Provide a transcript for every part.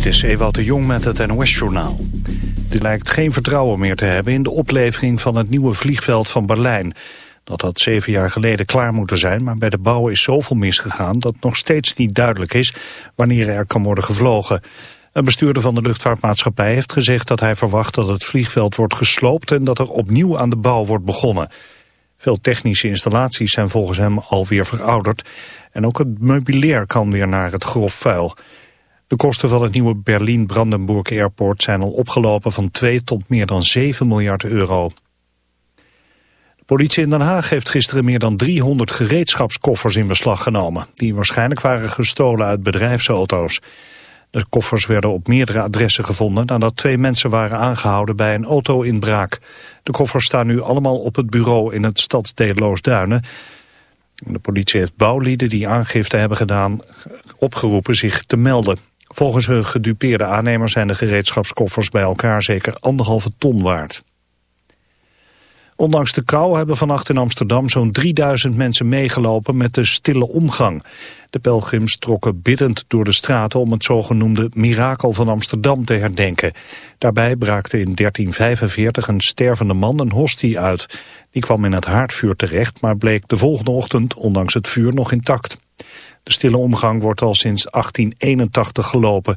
Dit is Ewout de Jong met het NOS-journaal. Er lijkt geen vertrouwen meer te hebben in de oplevering van het nieuwe vliegveld van Berlijn. Dat had zeven jaar geleden klaar moeten zijn, maar bij de bouw is zoveel misgegaan... dat nog steeds niet duidelijk is wanneer er kan worden gevlogen. Een bestuurder van de luchtvaartmaatschappij heeft gezegd dat hij verwacht... dat het vliegveld wordt gesloopt en dat er opnieuw aan de bouw wordt begonnen. Veel technische installaties zijn volgens hem alweer verouderd... en ook het meubilair kan weer naar het grof vuil... De kosten van het nieuwe Berlin-Brandenburg Airport zijn al opgelopen van 2 tot meer dan 7 miljard euro. De politie in Den Haag heeft gisteren meer dan 300 gereedschapskoffers in beslag genomen. Die waarschijnlijk waren gestolen uit bedrijfsauto's. De koffers werden op meerdere adressen gevonden nadat twee mensen waren aangehouden bij een auto-inbraak. De koffers staan nu allemaal op het bureau in het stadsdeel Loosduinen. De politie heeft bouwlieden die aangifte hebben gedaan opgeroepen zich te melden. Volgens hun gedupeerde aannemers zijn de gereedschapskoffers bij elkaar zeker anderhalve ton waard. Ondanks de kou hebben vannacht in Amsterdam zo'n 3000 mensen meegelopen met de stille omgang. De pelgrims trokken biddend door de straten om het zogenoemde mirakel van Amsterdam te herdenken. Daarbij braakte in 1345 een stervende man een hostie uit. Die kwam in het haardvuur terecht, maar bleek de volgende ochtend ondanks het vuur nog intact. De stille omgang wordt al sinds 1881 gelopen.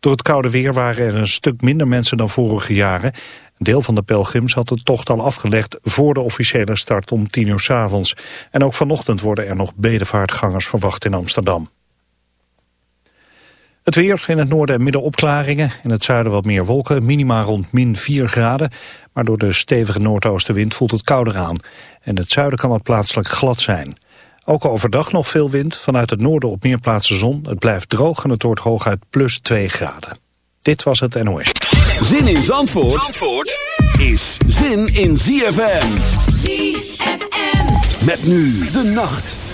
Door het koude weer waren er een stuk minder mensen dan vorige jaren. Een deel van de pelgrims had de tocht al afgelegd voor de officiële start om tien uur s avonds. En ook vanochtend worden er nog bedevaartgangers verwacht in Amsterdam. Het weer in het noorden en midden opklaringen. In het zuiden wat meer wolken, minima rond min 4 graden. Maar door de stevige noordoostenwind voelt het kouder aan. En het zuiden kan het plaatselijk glad zijn. Ook overdag nog veel wind, vanuit het noorden op meer plaatsen zon. Het blijft droog en het wordt hooguit plus 2 graden. Dit was het NOS. Zin in Zandvoort, Zandvoort is zin in ZFM. ZFM. Met nu de nacht.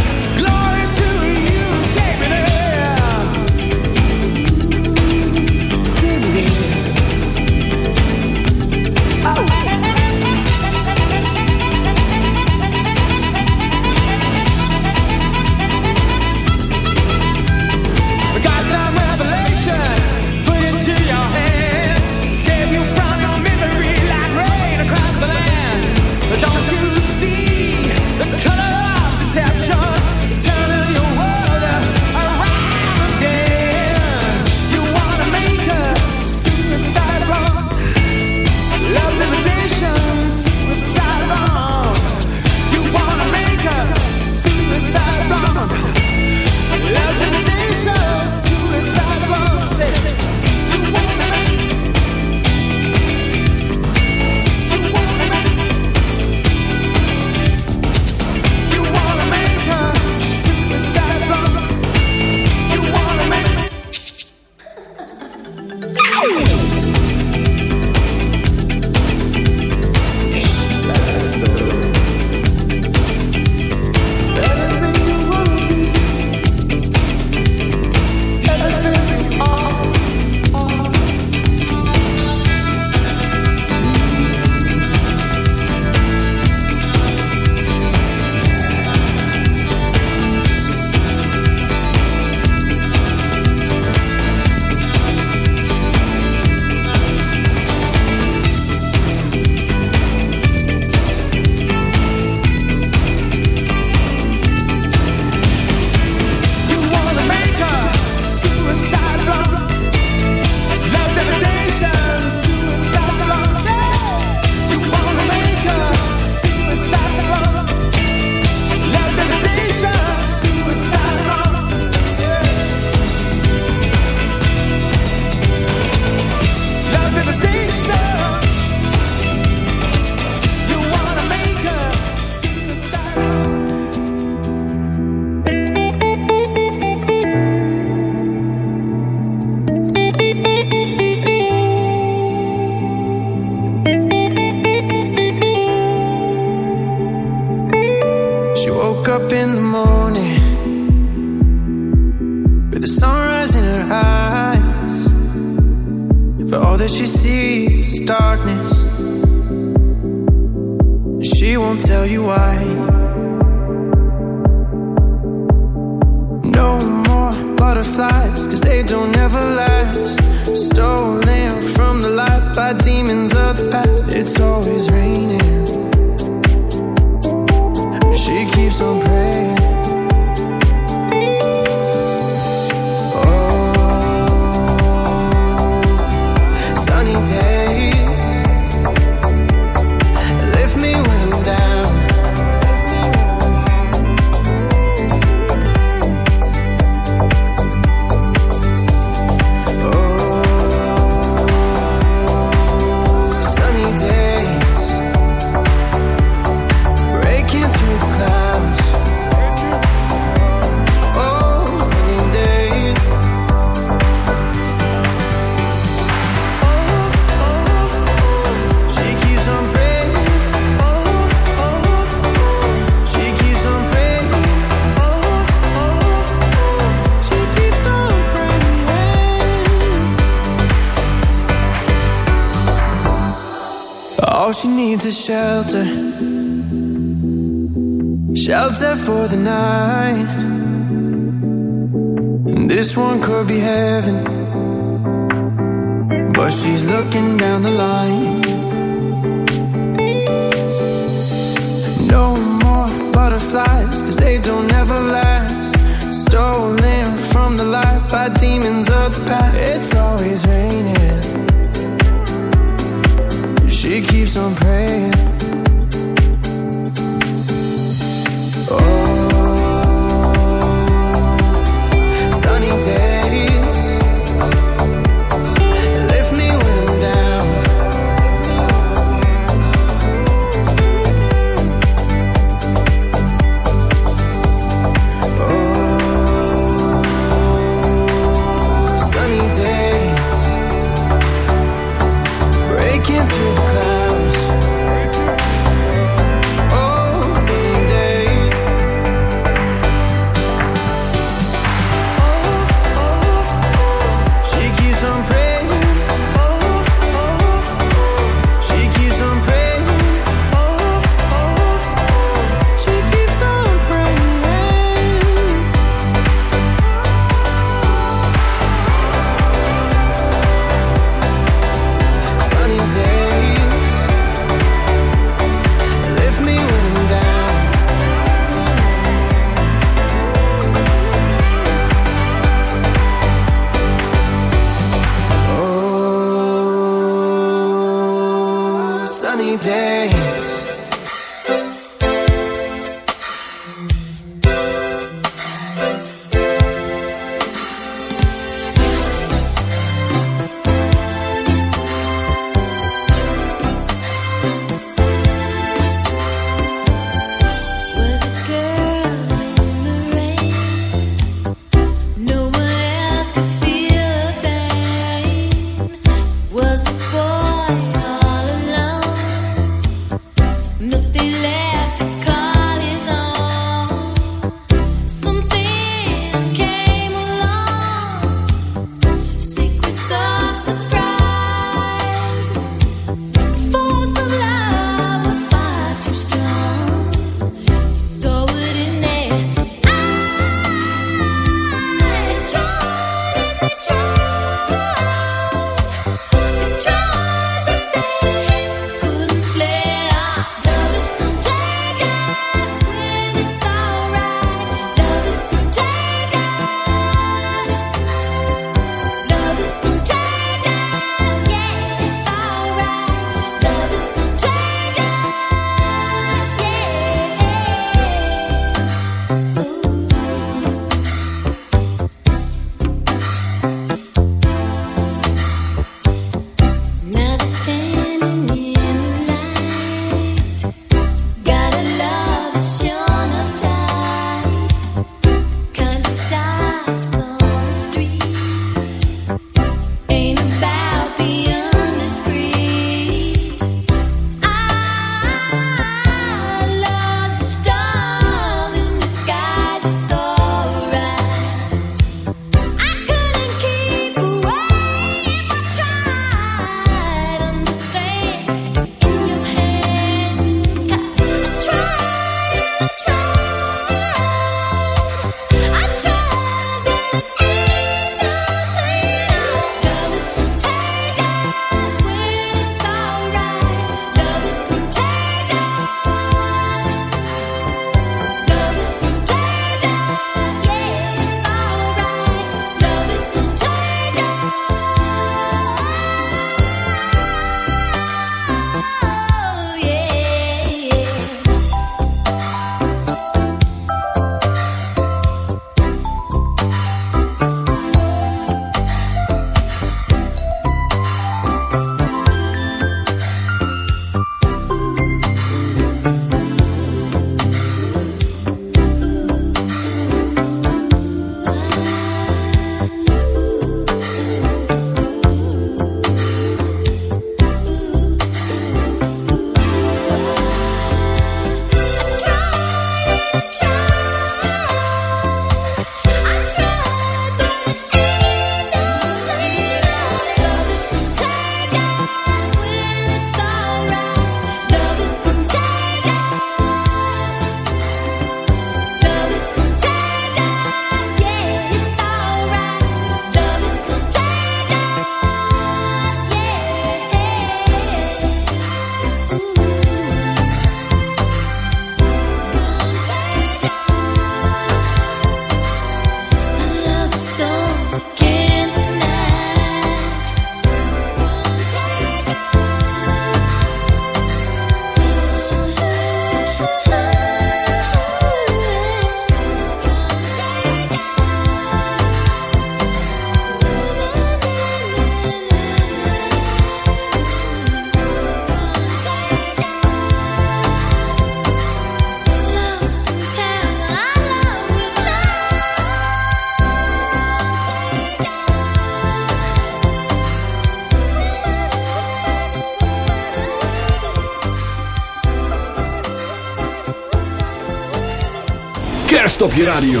Topje op je radio.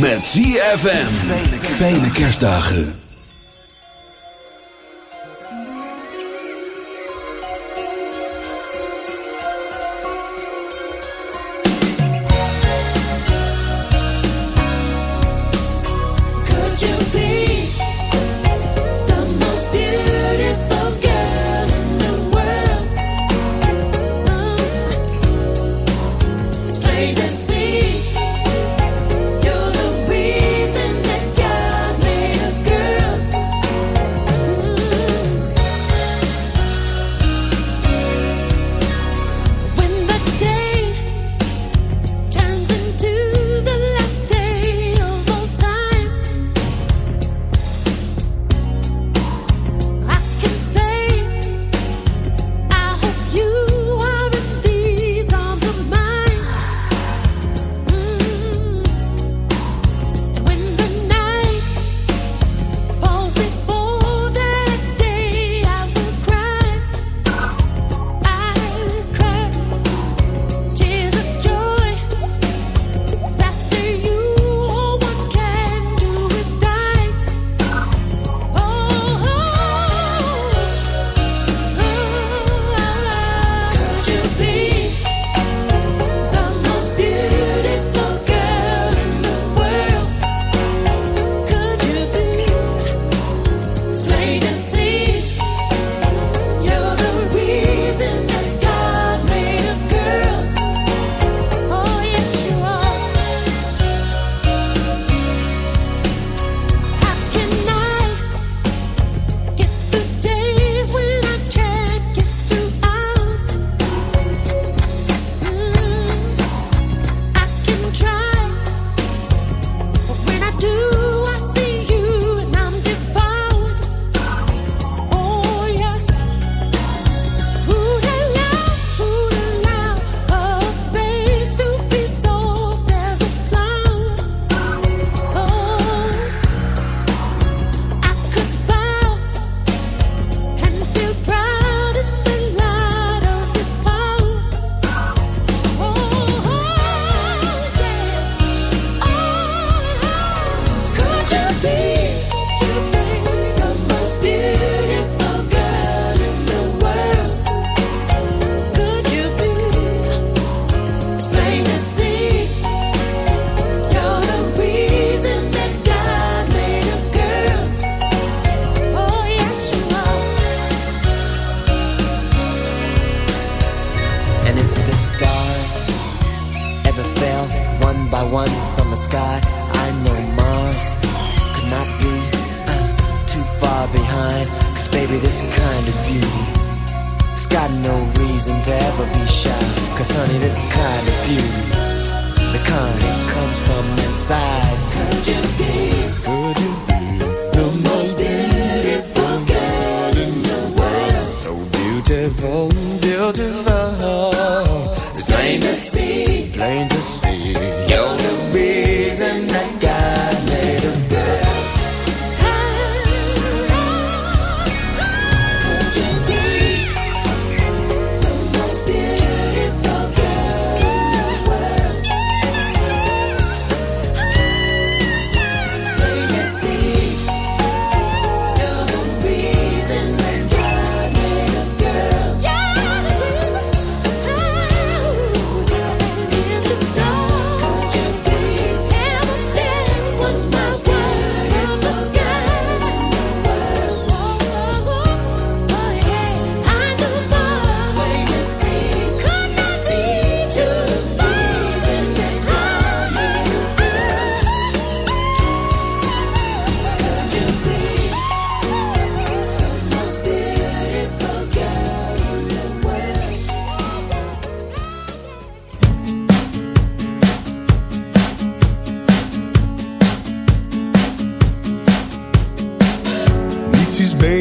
Met ZFM. Fijne kerstdagen.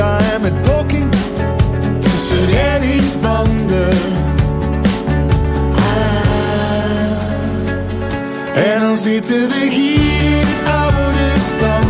En met blokking tussen reddingsbanden. Ah. En dan zitten we hier in het oude stand.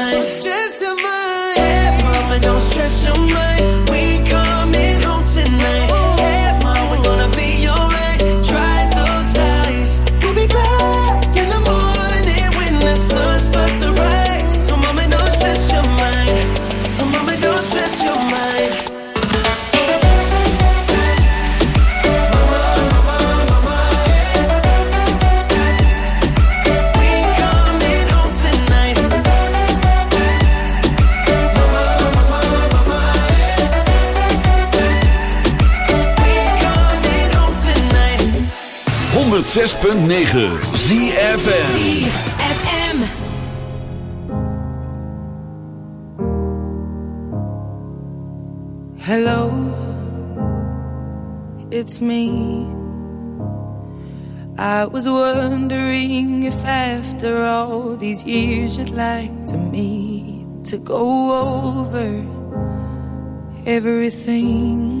106.9 ZFM. ZFM. Hello, it's me. I was wondering if after all these years you'd like to meet to go over everything.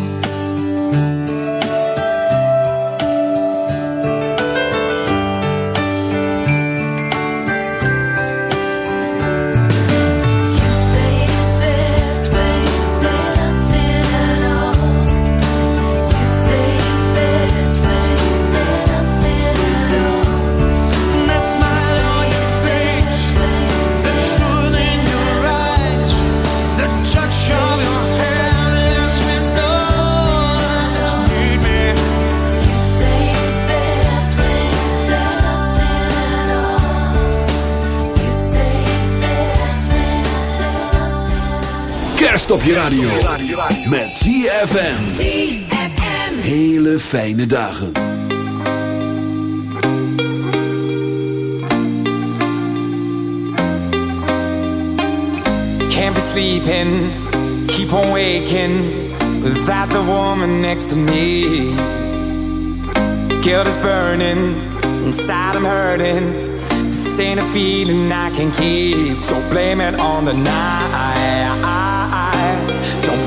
radio. Met ZFM. Hele fijne dagen. Can't be sleeping. Keep on waking. Without the woman next to me. Guilt is burning. Inside I'm hurting. This ain't a feeling I can keep. So blame it on the night